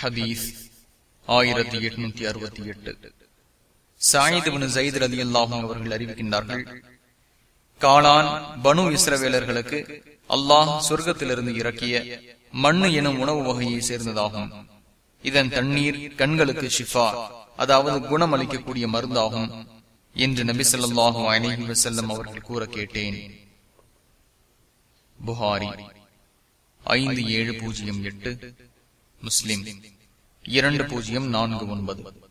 ஹதீஸ் ஆயிரத்தி எட்நூத்தி அறுபத்தி எட்டு. சாயிதுவனு ஜெயித் அலி அல்லாஹும் அவர்கள் அறிவிக்கின்றார்கள் காளான் பனு இஸ்ரவேலர்களுக்கு அல்லாஹ் சொர்க்கத்திலிருந்து இறக்கிய மண்ணு எனும் உணவு வகையை சேர்ந்ததாகும். இதன் தண்ணீர் கண்களுக்கு ஷிஃபா அதாவது குணமளிக்கக்கூடிய மருந்தாகும் என்று நபி சொல்லாஹு அலஹி வசல்லம் அவர்கள் கூற கேட்டேன். புகாரி ஐந்து ஏழு பூஜ்ஜியம் எட்டு முஸ்லிம். இரண்டு பூஜ்ஜியம் நான்கு ஒன்பது.